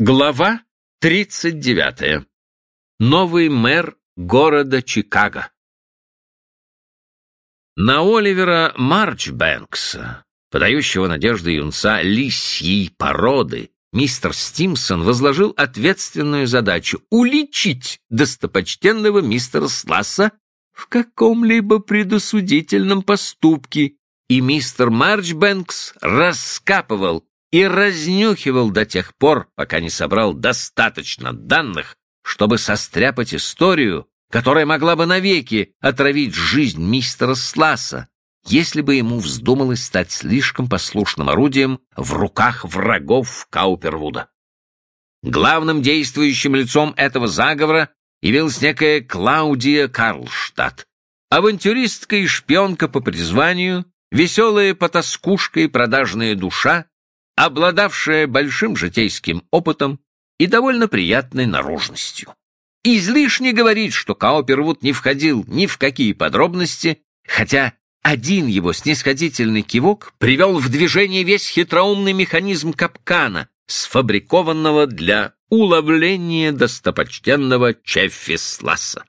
Глава 39. Новый мэр города Чикаго. На Оливера Марчбэнкса, подающего надежды юнца лисьей породы, мистер Стимсон возложил ответственную задачу уличить достопочтенного мистера Сласса в каком-либо предосудительном поступке, и мистер Марчбэнкс раскапывал и разнюхивал до тех пор, пока не собрал достаточно данных, чтобы состряпать историю, которая могла бы навеки отравить жизнь мистера Сласа, если бы ему вздумалось стать слишком послушным орудием в руках врагов Каупервуда. Главным действующим лицом этого заговора явилась некая Клаудия Карлштадт, авантюристка и шпионка по призванию, веселая потаскушка и продажная душа, обладавшая большим житейским опытом и довольно приятной наружностью. Излишне говорить, что Каупервуд не входил ни в какие подробности, хотя один его снисходительный кивок привел в движение весь хитроумный механизм капкана, сфабрикованного для уловления достопочтенного Чеффисласа.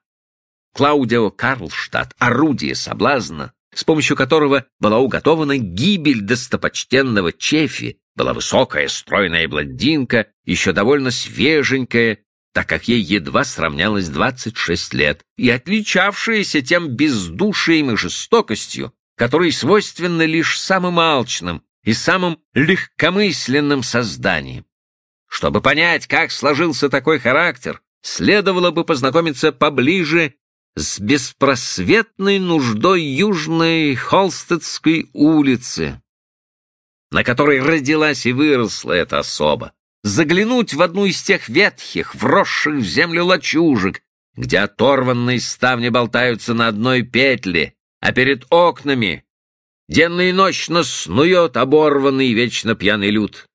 Клаудио Карлштадт, орудие соблазна, с помощью которого была уготована гибель достопочтенного Чефи, была высокая, стройная блондинка, еще довольно свеженькая, так как ей едва сравнялось 26 лет, и отличавшаяся тем бездушием и жестокостью, которые свойственны лишь самым алчным и самым легкомысленным созданиям. Чтобы понять, как сложился такой характер, следовало бы познакомиться поближе с беспросветной нуждой Южной Холстедской улицы, на которой родилась и выросла эта особа, заглянуть в одну из тех ветхих, вросших в землю лачужек, где оторванные ставни болтаются на одной петле, а перед окнами денно и ночно снует оборванный вечно пьяный люд.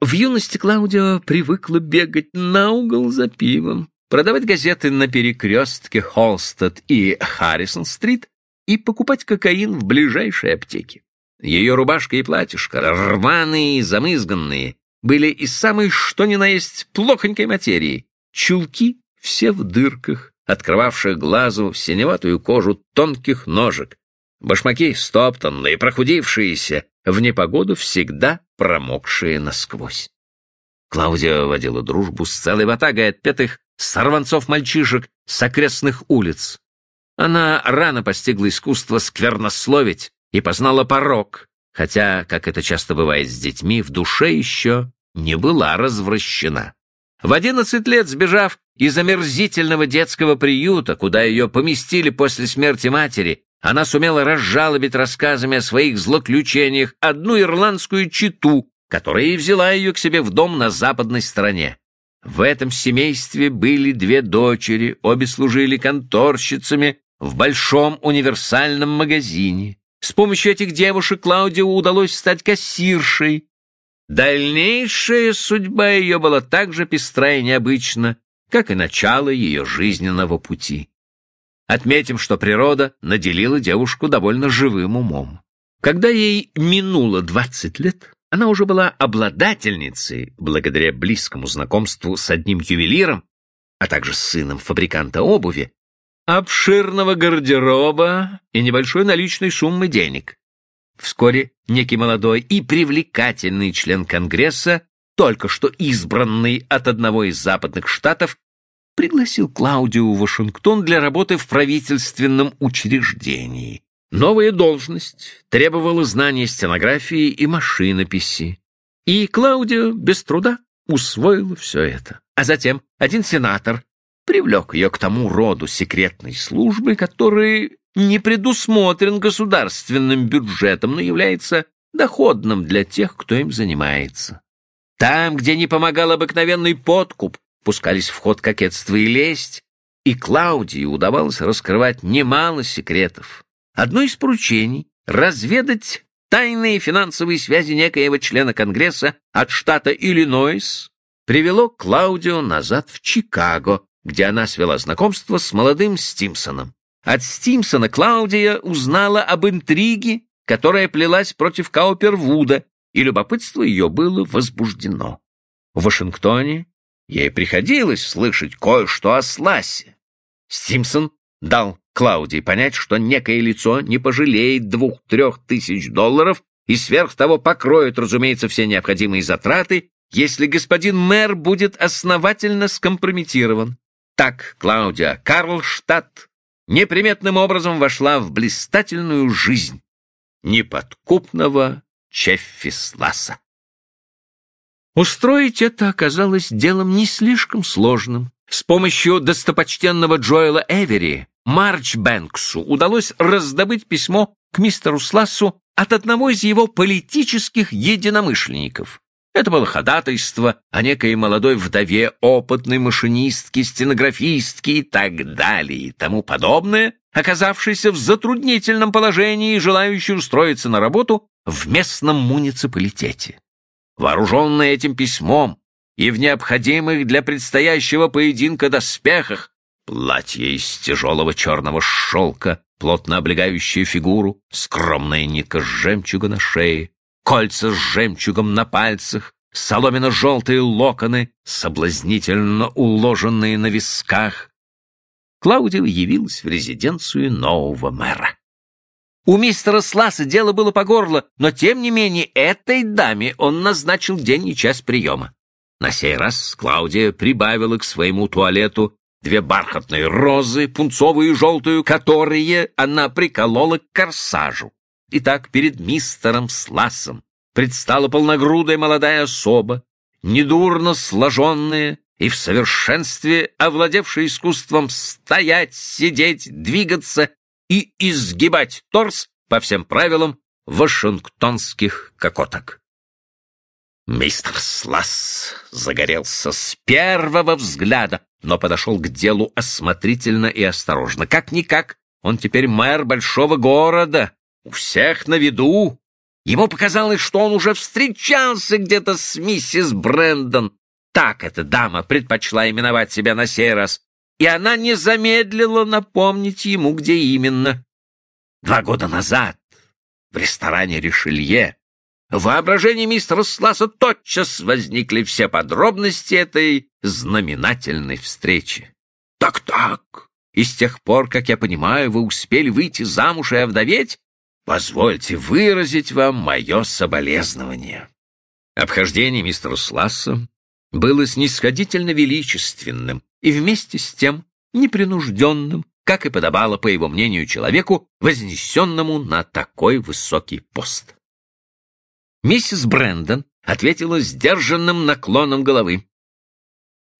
В юности Клаудио привыкла бегать на угол за пивом, продавать газеты на перекрестке Холстед и Харрисон-стрит и покупать кокаин в ближайшей аптеке. Ее рубашка и платьишко, рваные и замызганные, были из самой что ни на есть плохонькой материи. Чулки все в дырках, открывавших глазу синеватую кожу тонких ножек. Башмаки стоптанные, прохудившиеся, в непогоду всегда промокшие насквозь. Клаудия водила дружбу с целой ватагой отпетых сорванцов-мальчишек с окрестных улиц. Она рано постигла искусство сквернословить, и познала порог, хотя, как это часто бывает с детьми, в душе еще не была развращена. В одиннадцать лет, сбежав из омерзительного детского приюта, куда ее поместили после смерти матери, она сумела разжалобить рассказами о своих злоключениях одну ирландскую читу, которая и взяла ее к себе в дом на западной стороне. В этом семействе были две дочери, обе служили конторщицами в большом универсальном магазине. С помощью этих девушек Клаудио удалось стать кассиршей. Дальнейшая судьба ее была так же пестра и необычна, как и начало ее жизненного пути. Отметим, что природа наделила девушку довольно живым умом. Когда ей минуло двадцать лет, она уже была обладательницей, благодаря близкому знакомству с одним ювелиром, а также с сыном фабриканта обуви, обширного гардероба и небольшой наличной суммы денег. Вскоре некий молодой и привлекательный член Конгресса, только что избранный от одного из западных штатов, пригласил Клаудию в Вашингтон для работы в правительственном учреждении. Новая должность требовала знания стенографии и машинописи. И Клаудио без труда усвоила все это. А затем один сенатор привлек ее к тому роду секретной службы, который не предусмотрен государственным бюджетом, но является доходным для тех, кто им занимается. Там, где не помогал обыкновенный подкуп, пускались в ход кокетство и лесть, и Клаудии удавалось раскрывать немало секретов. Одно из поручений — разведать тайные финансовые связи некоего члена Конгресса от штата Иллинойс привело Клаудио назад в Чикаго, где она свела знакомство с молодым Стимсоном. От Стимсона Клаудия узнала об интриге, которая плелась против Каупервуда, и любопытство ее было возбуждено. В Вашингтоне ей приходилось слышать кое-что о Сласе. Стимсон дал Клаудии понять, что некое лицо не пожалеет двух-трех тысяч долларов и сверх того покроет, разумеется, все необходимые затраты, если господин мэр будет основательно скомпрометирован. Так Клаудия Карлштадт неприметным образом вошла в блистательную жизнь неподкупного Чеффисласа. Устроить это оказалось делом не слишком сложным. С помощью достопочтенного Джоэла Эвери Марч Бэнксу удалось раздобыть письмо к мистеру Слассу от одного из его политических единомышленников. Это было ходатайство о некой молодой вдове, опытной машинистке, стенографистке и так далее и тому подобное, оказавшейся в затруднительном положении и желающей устроиться на работу в местном муниципалитете. Вооруженная этим письмом и в необходимых для предстоящего поединка доспехах, платье из тяжелого черного шелка, плотно облегающее фигуру, скромная нитка с жемчуга на шее, кольца с жемчугом на пальцах, соломенно-желтые локоны, соблазнительно уложенные на висках. Клаудия явилась в резиденцию нового мэра. У мистера Сласа дело было по горло, но, тем не менее, этой даме он назначил день и час приема. На сей раз Клаудия прибавила к своему туалету две бархатные розы, пунцовую и желтую, которые она приколола к корсажу. Итак, перед мистером Сласом предстала полногрудая молодая особа, недурно сложенная и в совершенстве овладевшая искусством стоять, сидеть, двигаться и изгибать торс по всем правилам вашингтонских кокоток. Мистер Сласс загорелся с первого взгляда, но подошел к делу осмотрительно и осторожно. Как-никак, он теперь мэр большого города, у всех на виду. Ему показалось, что он уже встречался где-то с миссис Брэндон. Так эта дама предпочла именовать себя на сей раз, и она не замедлила напомнить ему, где именно. Два года назад в ресторане «Ришелье» в воображении мистера Сласа тотчас возникли все подробности этой знаменательной встречи. «Так-так, и с тех пор, как я понимаю, вы успели выйти замуж и овдоветь? Позвольте выразить вам мое соболезнование. Обхождение мистера Сласса было снисходительно величественным и вместе с тем непринужденным, как и подобало, по его мнению, человеку, вознесенному на такой высокий пост. Миссис Брэндон ответила сдержанным наклоном головы.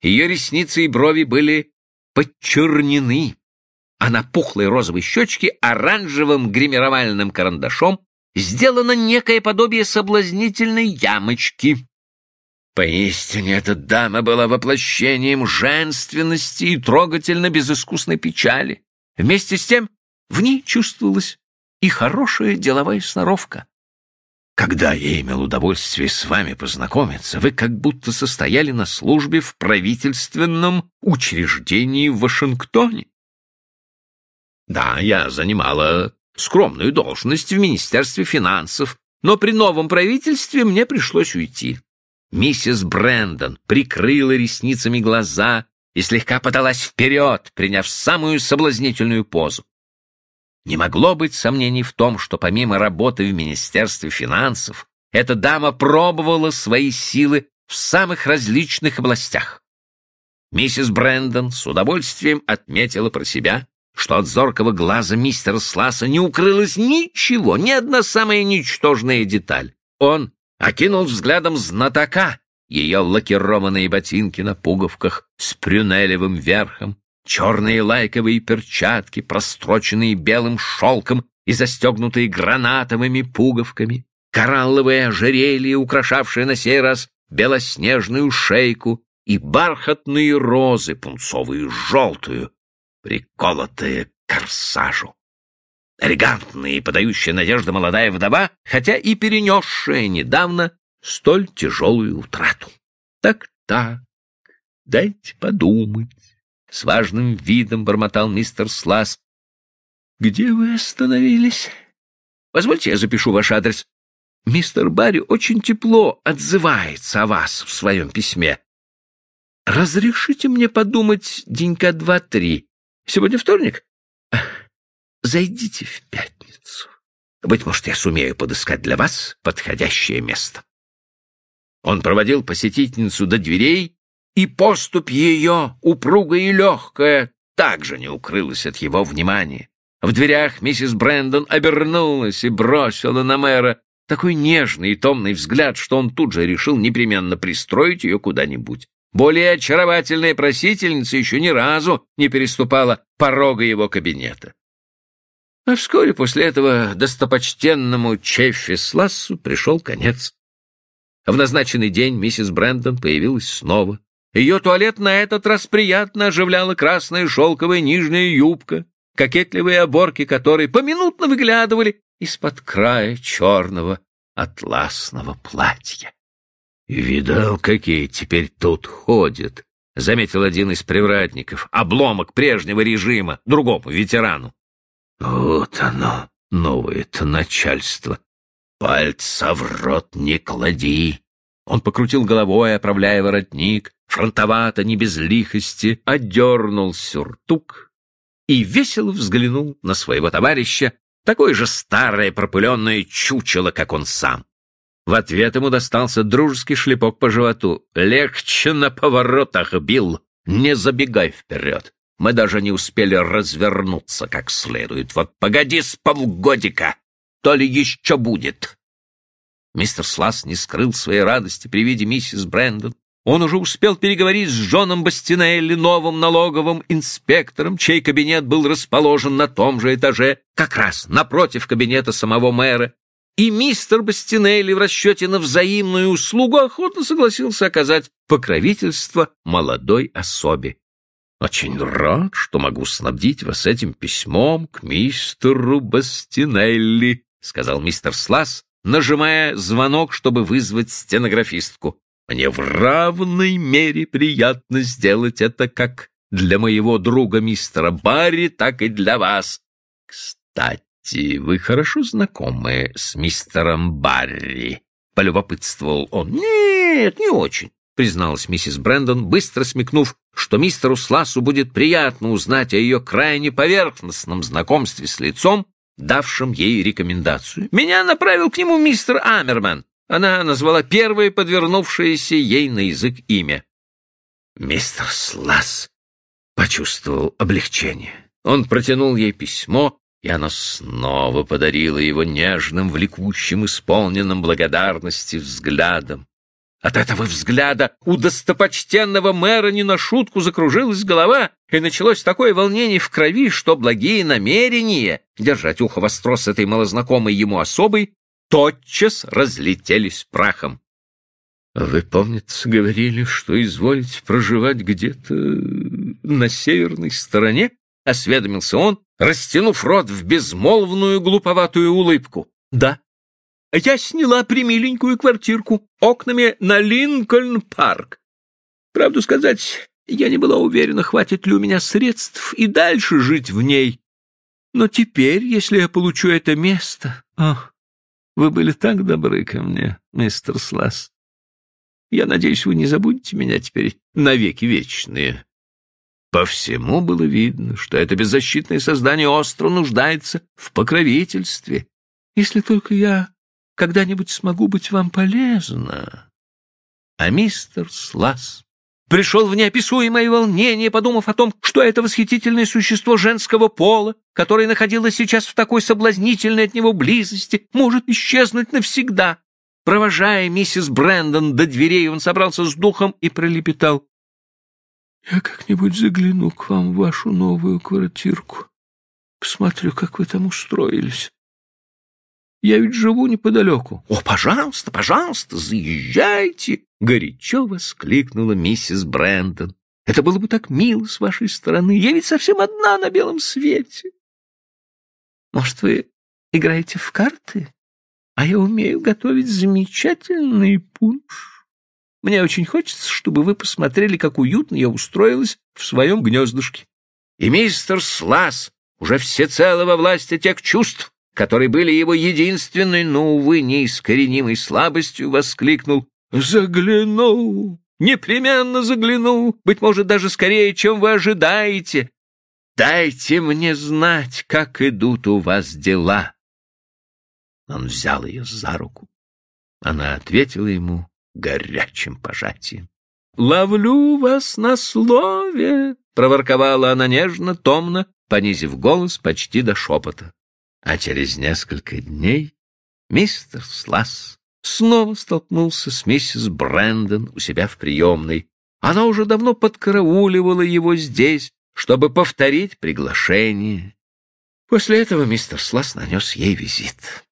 Ее ресницы и брови были подчернены а на пухлой розовой щечке оранжевым гримировальным карандашом сделано некое подобие соблазнительной ямочки. Поистине, эта дама была воплощением женственности и трогательно безыскусной печали. Вместе с тем в ней чувствовалась и хорошая деловая сноровка. Когда я имел удовольствие с вами познакомиться, вы как будто состояли на службе в правительственном учреждении в Вашингтоне. Да, я занимала скромную должность в Министерстве финансов, но при новом правительстве мне пришлось уйти. Миссис Брэндон прикрыла ресницами глаза и слегка подалась вперед, приняв самую соблазнительную позу. Не могло быть сомнений в том, что помимо работы в Министерстве финансов, эта дама пробовала свои силы в самых различных областях. Миссис Брэндон с удовольствием отметила про себя, что от зоркого глаза мистера Сласа не укрылось ничего, ни одна самая ничтожная деталь. Он окинул взглядом знатока ее лакированные ботинки на пуговках с прюнелевым верхом, черные лайковые перчатки, простроченные белым шелком и застегнутые гранатовыми пуговками, коралловое ожерелье, украшавшее на сей раз белоснежную шейку, и бархатные розы, пунцовую желтую, приколотые к корсажу. Элегантная и подающая надежды молодая вдова, хотя и перенесшая недавно столь тяжелую утрату. Так-так, дайте подумать. С важным видом бормотал мистер Слас. Где вы остановились? Позвольте, я запишу ваш адрес. мистер Барри очень тепло отзывается о вас в своем письме. Разрешите мне подумать денька два-три. Сегодня вторник? Зайдите в пятницу. Быть может, я сумею подыскать для вас подходящее место. Он проводил посетительницу до дверей, и поступь ее, упругая и легкая, также не укрылась от его внимания. В дверях миссис Брэндон обернулась и бросила на мэра такой нежный и томный взгляд, что он тут же решил непременно пристроить ее куда-нибудь. Более очаровательная просительница еще ни разу не переступала порога его кабинета. А вскоре после этого достопочтенному Чеффи Слассу пришел конец. В назначенный день миссис Брэндон появилась снова. Ее туалет на этот раз приятно оживляла красная шелковая нижняя юбка, кокетливые оборки которой поминутно выглядывали из-под края черного атласного платья. «Видал, какие теперь тут ходят», — заметил один из привратников, обломок прежнего режима, другому ветерану. Вот оно, новое-то начальство. Пальца в рот не клади. Он покрутил головой, оправляя воротник, фронтовато, не без лихости, одернул сюртук и весело взглянул на своего товарища, такое же старое пропыленное чучело, как он сам. В ответ ему достался дружеский шлепок по животу. «Легче на поворотах, Билл, не забегай вперед. Мы даже не успели развернуться как следует. Вот погоди с полгодика, то ли еще будет. Мистер Слас не скрыл своей радости при виде миссис Брэндон. Он уже успел переговорить с Джоном Бастинелли, новым налоговым инспектором, чей кабинет был расположен на том же этаже, как раз напротив кабинета самого мэра. И мистер Бастинелли в расчете на взаимную услугу охотно согласился оказать покровительство молодой особе. Очень рад, что могу снабдить вас этим письмом к мистеру Бастинелли, сказал мистер Слас, нажимая звонок, чтобы вызвать стенографистку. Мне в равной мере приятно сделать это как для моего друга мистера Барри, так и для вас. Кстати, вы хорошо знакомы с мистером Барри? Полюбопытствовал он. Нет, не очень призналась миссис Брэндон, быстро смекнув, что мистеру Сласу будет приятно узнать о ее крайне поверхностном знакомстве с лицом, давшим ей рекомендацию. «Меня направил к нему мистер Амерман». Она назвала первое подвернувшееся ей на язык имя. Мистер Слас почувствовал облегчение. Он протянул ей письмо, и она снова подарила его нежным, влекущим, исполненным благодарности взглядом. От этого взгляда у достопочтенного мэра не на шутку закружилась голова, и началось такое волнение в крови, что благие намерения держать ухо востро с этой малознакомой ему особой тотчас разлетелись прахом. — Вы, помнится, говорили, что изволите проживать где-то на северной стороне? — осведомился он, растянув рот в безмолвную глуповатую улыбку. — Да, я сняла примиленькую квартирку окнами на Линкольн-парк. Правду сказать, я не была уверена, хватит ли у меня средств и дальше жить в ней. Но теперь, если я получу это место... Ох, вы были так добры ко мне, мистер Слас. Я надеюсь, вы не забудете меня теперь навеки вечные. По всему было видно, что это беззащитное создание остро нуждается в покровительстве. Если только я когда-нибудь смогу быть вам полезна. А мистер Слас пришел в неописуемое волнение, подумав о том, что это восхитительное существо женского пола, которое находилось сейчас в такой соблазнительной от него близости, может исчезнуть навсегда. Провожая миссис Брэндон до дверей, он собрался с духом и пролепетал. — Я как-нибудь загляну к вам в вашу новую квартирку. Посмотрю, как вы там устроились. Я ведь живу неподалеку. — О, пожалуйста, пожалуйста, заезжайте! — горячо воскликнула миссис Брэндон. — Это было бы так мило с вашей стороны. Я ведь совсем одна на белом свете. — Может, вы играете в карты? А я умею готовить замечательный пунш. Мне очень хочется, чтобы вы посмотрели, как уютно я устроилась в своем гнездышке. И мистер Слас, уже всецело во власти тех чувств, которые были его единственной, но, увы, неискоренимой слабостью, воскликнул «Загляну! Непременно загляну! Быть может, даже скорее, чем вы ожидаете! Дайте мне знать, как идут у вас дела!» Он взял ее за руку. Она ответила ему горячим пожатием. «Ловлю вас на слове!» — проворковала она нежно, томно, понизив голос почти до шепота. А через несколько дней мистер Сласс снова столкнулся с миссис Брэндон у себя в приемной. Она уже давно подкарауливала его здесь, чтобы повторить приглашение. После этого мистер Сласс нанес ей визит.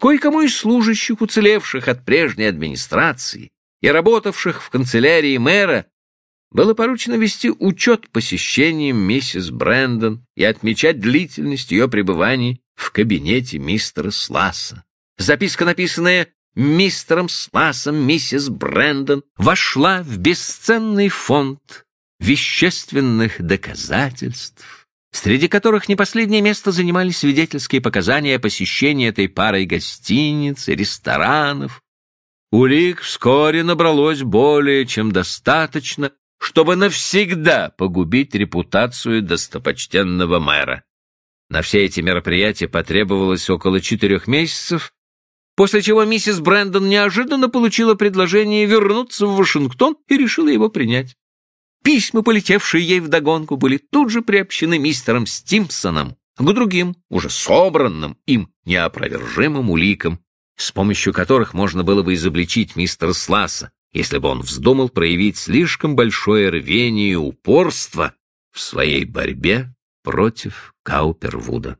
Кое-кому из служащих, уцелевших от прежней администрации и работавших в канцелярии мэра, было поручено вести учет посещениям миссис Брэндон и отмечать длительность ее пребываний в кабинете мистера Сласса. Записка, написанная мистером Слассом, миссис Брэндон, вошла в бесценный фонд вещественных доказательств, среди которых не последнее место занимали свидетельские показания о посещении этой парой гостиниц ресторанов. Улик вскоре набралось более чем достаточно, чтобы навсегда погубить репутацию достопочтенного мэра. На все эти мероприятия потребовалось около четырех месяцев, после чего миссис Брэндон неожиданно получила предложение вернуться в Вашингтон и решила его принять. Письма, полетевшие ей вдогонку, были тут же приобщены мистером Стимпсоном к другим, уже собранным им неопровержимым уликам, с помощью которых можно было бы изобличить мистера Сласса, если бы он вздумал проявить слишком большое рвение и упорство в своей борьбе против Каупервуда.